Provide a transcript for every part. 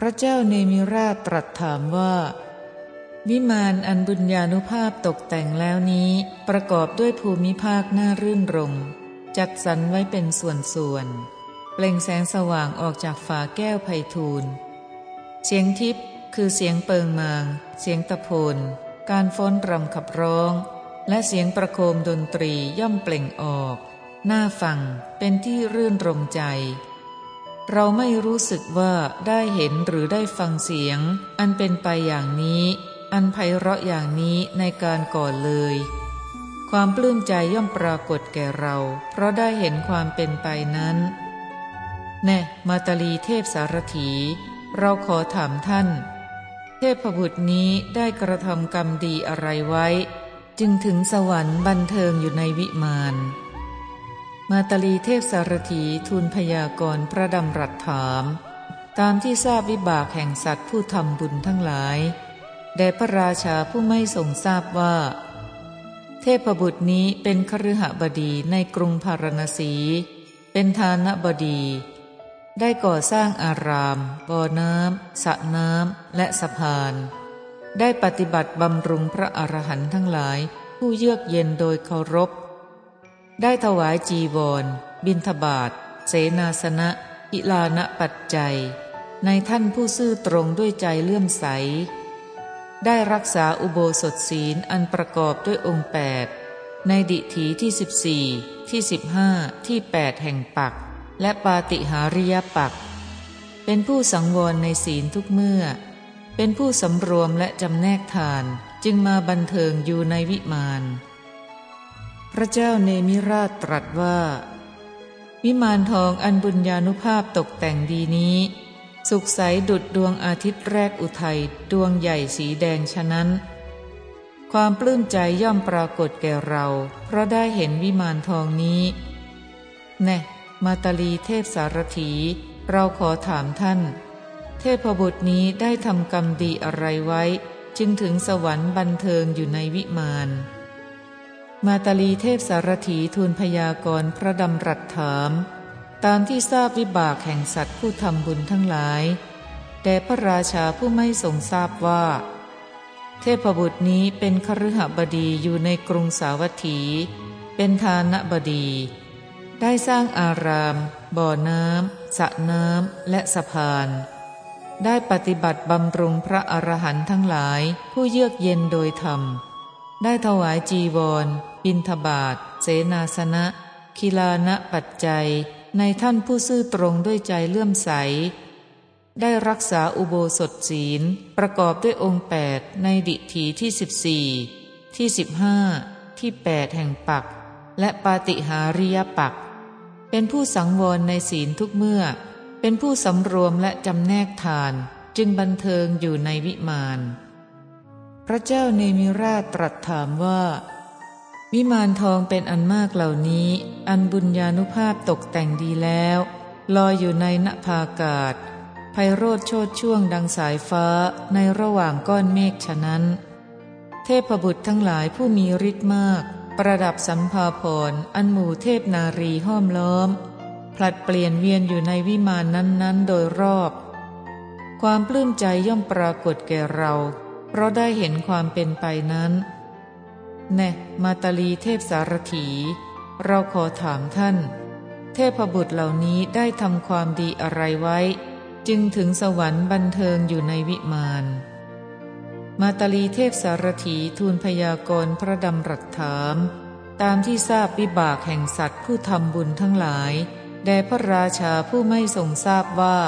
พระเจ้าเนมิราชตรัสถามว่า วิมานอันบุญญาณุภาพตกแต่งแล้วนี้ ประกอบด้วยภูมิภาคน่ารื่นรม จัดสรรไว้เป็นส่วนๆเปล่งแสงสว่างออกจากฝาแก้วไพทูลเสียงทิพย์คือเสียงเปิงมาง เสียงตะโพนการฟ้อนรำขับร้อง และเสียงประโคมดนตรีย่อมเปล่งออกหน้าฟังเป็นที่รื่นรมใจ เราไม่รู้สึกว่าได้เห็นหรือได้ฟังเสียง อันเป็นไปอย่างนี้ อันไพเราะอย่างนี้ในการก่อนเลย ความปลื้มใจย่อมปรากฏแก่เรา เพราะได้เห็นความเป็นไปนั้น แน่มาตาลีเทพสารถี เราขอถามท่าน เทพบุตรนี้ได้กระทำกรรมดีอะไรไว้ จึงถึงสวรรค์บันเทิงอยู่ในวิมาน มาตลีเทพสารถีทูลพยากรพระดำรัสถาม ตามที่ทราบวิบากแห่งสัตว์ผู้ทำบุญทั้งหลายแด่พระราชาผู้ไม่ทรงทราบว่า เทพบุตรนี้เป็นคฤหบดีในกรุงพารณสี เป็นทานบดี ได้ก่อสร้างอาราม บ่อน้ำสระน้ำและสะพาน ได้ปฏิบัติบำรุงพระอรหันต์ทั้งหลายผู้เยือกเย็นโดยเคารพ ได้ถวายจีวร บินทบาทเสนาสนะอิลานะปัจจัย ในท่านผู้ซื่อตรงด้วยใจเลื่อมใส ได้รักษาอุโบสถศีลอันประกอบด้วยองค์แปดในดิถีที่สิบสี่ที่สิบห้าที่แปดแห่งปัก และปาติหาริยปัก เป็นผู้สังวรในศีลทุกเมื่อ เป็นผู้สำรวมและจำแนกทานจึงมาบันเทิงอยู่ในวิมาน ระเจ้าเนมิราชตรัสว่า วิมานทองอันบุญญาณุภาพตกแต่งดีนี้ สุขใสดุดดวงอาทิตย์แรกอุทัยดวงใหญ่สีแดงฉะนั้น ความปลื้มใจย่อมปรากฏแก่เรา เพราะได้เห็นวิมานทองนี้แน่มาตาลีเทพสารถี เราขอถามท่าน เทพบุตรนี้ได้ทำกรรมดีอะไรไว้ จึงถึงสวรรค์บันเทิงอยู่ในวิมาน มาตาลีเทพสารถีทูลพยากรณ์พระดำรัสถาม ตามที่ทราบวิบากแห่งสัตว์ผู้ทำบุญทั้งหลายแด่พระราชาผู้ไม่ทรงทราบว่า เทพบุตรนี้เป็นคฤหบดีอยู่ในกรุงสาวัตถี เป็นทานบดี ได้สร้างอาราม บ่อน้ำสระน้ำและสะพาน ได้ปฏิบัติบำรุงพระอรหันต์ทั้งหลายผู้เยือกเย็นโดยธรรม ได้ถวายจีวร บินทบาท เสนาสนะคิลานะปัจจัย ในท่านผู้ซื่อตรงด้วยใจเลื่อมใส ได้รักษาอุโบสถศีล ประกอบด้วยองค์แปดในดิถีที่สิบสี่ที่สิบห้าที่แปดแห่งปัก และปาติหาริยปัก เป็นผู้สังวรในศีลทุกเมื่อ เป็นผู้สำรวมและจำแนกทาน จึงบันเทิงอยู่ในวิมาน พระเจ้าเนมิราชตรัสถามว่า วิมานทองเป็นอันมากเหล่านี้ อันบุญญาณุภาพตกแต่งดีแล้ว ลอยอยู่ในนภากาศไพโรธโชดช่วงดังสายฟ้าในระหว่างก้อนเมฆฉะนั้น เทพบุตรทั้งหลายผู้มีฤทธิ์มาก ประดับสัมภาพรอันหมู่เทพนารีห้อมล้อม ผลัดเปลี่ยนเวียนอยู่ในวิมานนั้นๆ โดยรอบ ความปลื้มใจย่อมปรากฏแก่เรา ราะได้เห็นความเป็นไปนั้น แน่มาตาลีเทพสารถี เราขอถามท่าน เทพบุตรเหล่านี้ได้ทำความดีอะไรไว้ จึงถึงสวรรค์บันเทิงอยู่ในวิมานมาตาลีเทพสารถีทูลพยากรณ์พระดำรัสถาม ตามที่ทราบวิบากแห่งสัตว์ผู้ทำบุญทั้งหลายแด่พระราชาผู้ไม่ทรงทราบว่า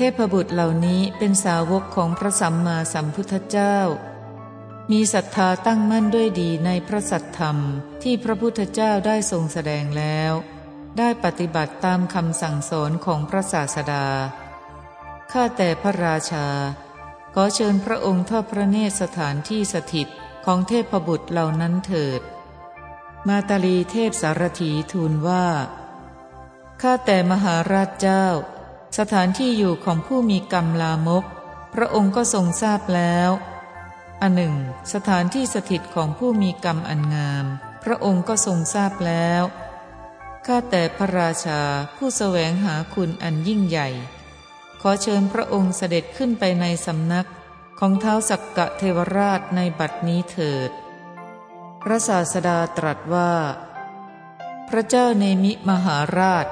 เทพบุตรเหล่านี้เป็นสาวกของพระสัมมาสัมพุทธเจ้า มีศรัทธาตั้งมั่นด้วยดีในพระสัทธรรมที่พระพุทธเจ้าได้ทรงแสดงแล้ว ได้ปฏิบัติตามคำสั่งสอนของพระศาสดา ข้าแต่พระราชา ขอเชิญพระองค์ทอดพระเนตรสถานที่สถิตของเทพบุตรเหล่านั้นเถิด มาตาลีเทพสารถีทูลว่า ข้าแต่มหาราชเจ้า สถานที่อยู่ของผู้มีกรรมลามก พระองค์ก็ทรงทราบแล้วอันหนึ่ง สถานที่สถิตของผู้มีกรรมอันงาม พระองค์ก็ทรงทราบแล้วข้าแต่พระราชาผู้แสวงหาคุณอันยิ่งใหญ่ ขอเชิญพระองค์เสด็จขึ้นไปในสำนักของเท้าสักกะเทวราชในบัดนี้เถิด พระศาสดาตรัสว่า พระเจ้าเนมิมหาราช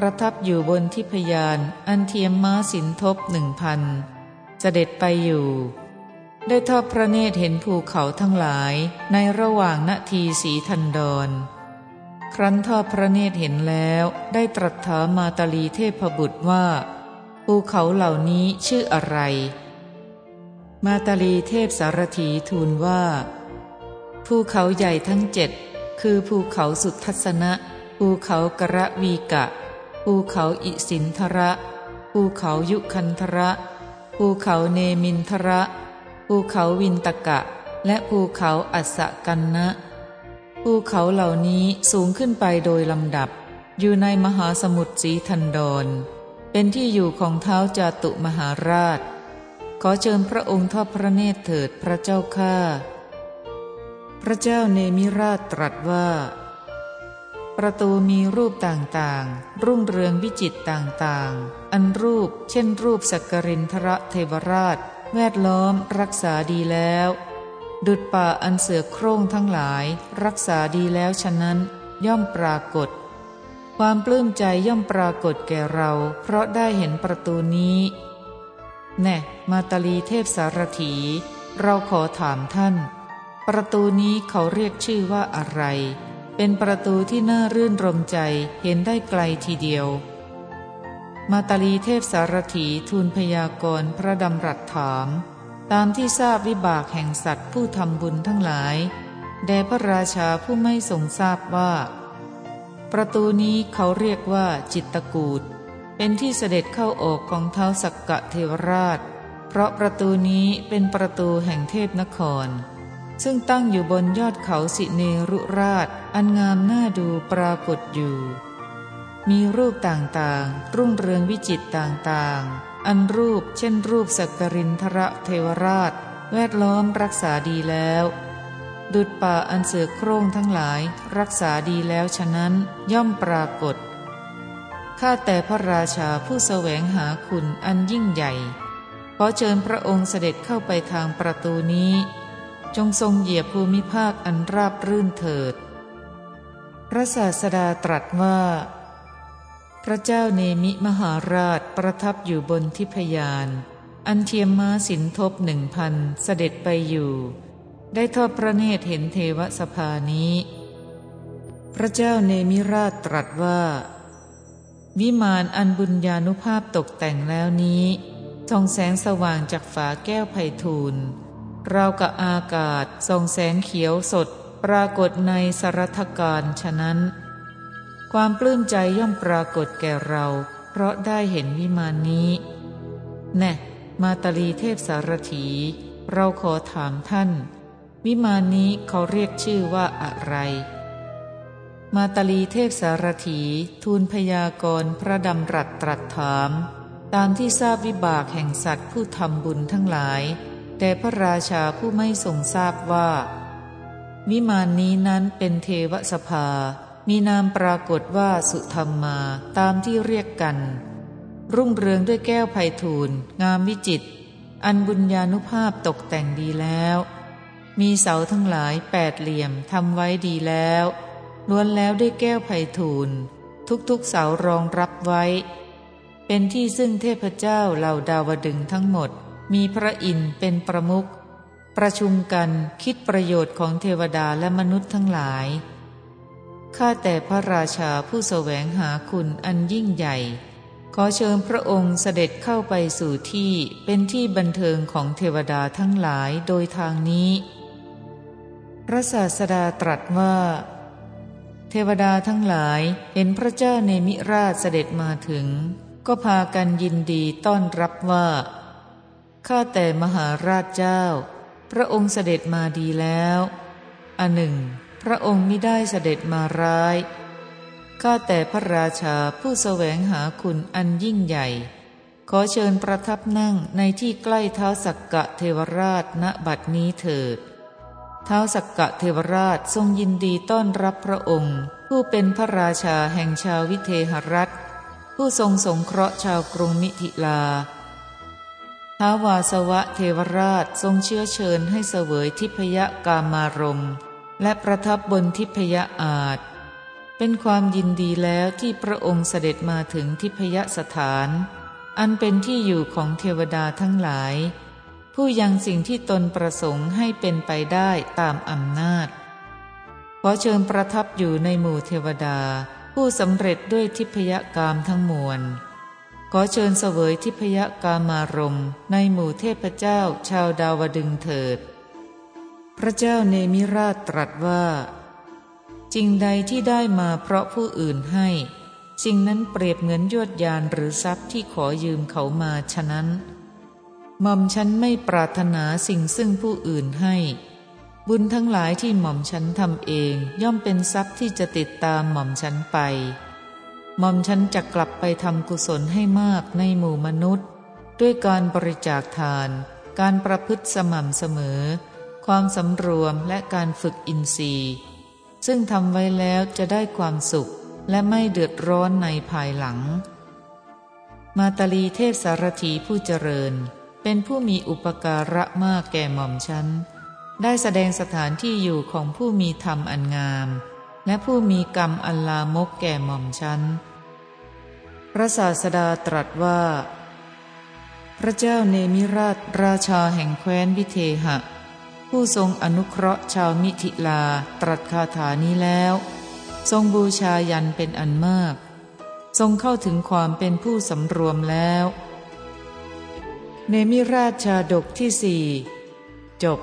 ประทับอยู่บนทิพยานอันเทียมม้าสินทบหนึ่งพันเสด็จไปอยู่ ได้ทอดพระเนตรเห็นภูเขาทั้งหลายในระหว่างนาทีสีทันดร ครั้นทอดพระเนตรเห็นแล้วได้ตรัสถามมาตาลีเทพบุตรว่า ภูเขาเหล่านี้ชื่ออะไร มาตาลีเทพสารถีทูลว่า ภูเขาใหญ่ทั้งเจ็ดคือภูเขาสุทัศนะภูเขากระวีกะ ภูเขาอิสินทระภูเขายุคันทระภูเขาเนมินทระภูเขาวินตกะ และภูเขาอัสกันนะภูเขาเหล่านี้สูงขึ้นไปโดยลำดับ อยู่ในมหาสมุทรสีทันดร เป็นที่อยู่ของเท้าจาตุมหาราช ขอเชิญพระองค์ทอดพระเนตรเถิดพระเจ้าข้าพระเจ้าเนมิราชตรัสว่า ประตูมีรูปต่างๆ รุ่งเรืองวิจิตต่างๆ อันรูปเช่นรูปสักกรินทรเทวราช แวดล้อมรักษาดีแล้ว ดุดป่าอันเสือโคร่งทั้งหลาย รักษาดีแล้วฉะนั้นย่อมปรากฏ ความปลื้มใจย่อมปรากฏแก่เรา เพราะได้เห็นประตูนี้แน่มาตาลีเทพสารถี เราขอถามท่าน ประตูนี้เขาเรียกชื่อว่าอะไร เป็นประตูที่น่ารื่นรมใจเห็นได้ไกลทีเดียว มาตาลีเทพสารถีทูลพยากรณ์พระดำรัสถาม ตามที่ทราบวิบากแห่งสัตว์ผู้ทำบุญทั้งหลายแด่พระราชาผู้ไม่ทรงทราบว่า ประตูนี้เขาเรียกว่าจิตตกูดเป็นที่เสด็จเข้าออกของเท้าสักกะเทวราช เพราะประตูนี้เป็นประตูแห่งเทพนคร ซึ่งตั้งอยู่บนยอดเขาสิเนรุราช อันงามน่าดูปรากฏอยู่ มีรูปต่างๆ รุ่งเรืองวิจิตต่างๆ อันรูปเช่นรูปสักกรินทระเทวราช แวดล้อมรักษาดีแล้ว ดุดป่าอันเสือโคร่งทั้งหลายรักษาดีแล้วฉะนั้นย่อมปรากฏ ข้าแต่พระราชาผู้แสวงหาคุณอันยิ่งใหญ่ ขอเชิญพระองค์เสด็จเข้าไปทางประตูนี้ จงทรงเหยียบภูมิภาคอันราบรื่นเถิด พระศาสดาตรัสว่า พระเจ้าเนมิมหาราชประทับอยู่บนทิพยาน อันเทียมม้าสินทบหนึ่งพันเสด็จไปอยู่ ได้ทอดพระเนตรเห็นเทวสภานี้ พระเจ้าเนมิราชตรัสว่า วิมานอันบุญญาณุภาพตกแต่งแล้วนี้ส่องแสงสว่างจากฝาแก้วไผ่ทูล เรากับอากาศส่องแสงเขียวสด ปรากฏในสรัทการฉะนั้น ความปลื้มใจย่อมปรากฏแก่เรา เพราะได้เห็นวิมานนี้ แน่มาตาลีเทพสารถี เราขอถามท่าน วิมานนี้เขาเรียกชื่อว่าอะไร มาตาลีเทพสารถีทูลพยากรณ์พระดำรัสตรัสถาม ตามที่ทราบวิบากแห่งสัตว์ผู้ทำบุญทั้งหลาย แต่พระราชาผู้ไม่ทรงทราบว่า วิมานนี้นั้นเป็นเทวสภา มีนามปรากฏว่าสุธรรมมาตามที่เรียกกัน รุ่งเรืองด้วยแก้วไพทูลงามวิจิต อันบุญญาณุภาพตกแต่งดีแล้ว มีเสาทั้งหลายแปดเหลี่ยมทำไว้ดีแล้วล้วนแล้วด้วยแก้วไผ่ทูลทุกๆเสารองรับไว้ เป็นที่ซึ่งเทพเจ้าเหล่าดาวดึงทั้งหมด มีพระอินทร์เป็นประมุขประชุมกันคิดประโยชน์ของเทวดาและมนุษย์ทั้งหลายข้าแต่พระราชาผู้แสวงหาคุณอันยิ่งใหญ่ ขอเชิญพระองค์เสด็จเข้าไปสู่ที่เป็นที่บันเทิงของเทวดาทั้งหลายโดยทางนี้ พระศาสดาตรัสว่า เทวดาทั้งหลายเห็นพระเจ้าในมิราชเสด็จมาถึง ก็พากันยินดีต้อนรับว่า ข้าแต่มหาราชเจ้า พระองค์เสด็จมาดีแล้วอันหนึ่ง พระองค์ไม่ได้เสด็จมาร้ายข้าแต่พระราชาผู้แสวงหาคุณอันยิ่งใหญ่ ขอเชิญประทับนั่งในที่ใกล้เท้าสักกะเทวราชณบัดนี้เถิดท้าวสักกะเทวราชทรงยินดีต้อนรับพระองค์ ผู้เป็นพระราชาแห่งชาววิเทหรัฐ ผู้ทรงสงเคราะห์ชาวกรุงมิถิลา ท้าวาสวะเทวราชทรงเชื้อเชิญให้เสวยทิพยกามารมณ์และประทับบนทิพยอาจ เป็นความยินดีแล้วที่พระองค์เสด็จมาถึงทิพยสถาน อันเป็นที่อยู่ของเทวดาทั้งหลาย ผู้ยังสิ่งที่ตนประสงค์ให้เป็นไปได้ตามอำนาจ ขอเชิญประทับอยู่ในหมู่เทวดาผู้สำเร็จด้วยทิพยกามทั้งมวล อเชิญเสวยทิพยกามารมในหมู่เทพเจ้าชาวดาวดึงเถิด พระเจ้าเนมิราชตรัสว่าสิ่งใดที่ได้มาเพราะผู้อื่นให้ สิ่งนั้นเปรียบเหมือนยวดยานหรือทรัพย์ที่ขอยืมเขามาฉะนั้นหม่อมฉันไม่ปรารถนาสิ่งซึ่งผู้อื่นให้ บุญทั้งหลายที่หม่อมฉันทำเองย่อมเป็นทรัพย์ที่จะติดตามหม่อมฉันไป หม่อมฉันจะกลับไปทำกุศลให้มากในหมู่มนุษย์ ด้วยการบริจาคทาน การประพฤติสม่ำเสมอ ความสำรวมและการฝึกอินทรีย์ ซึ่งทำไว้แล้วจะได้ความสุขและไม่เดือดร้อนในภายหลัง มาตาลีเทพสารถีผู้เจริญ เป็นผู้มีอุปการะมากแก่หม่อมฉันได้แสดงสถานที่อยู่ของผู้มีธรรมอันงาม และผู้มีกรรมอันลามกแก่หม่อมฉัน พระศาสดาตรัสว่า พระเจ้าเนมิราชราชาแห่งแคว้นวิเทหะ ผู้ทรงอนุเคราะห์ชาวมิถิลาตรัสคาถานี้แล้ว ทรงบูชายันเป็นอันมาก ทรงเข้าถึงความเป็นผู้สำรวมแล้ว เนมิราชชาดกที่สี่จบ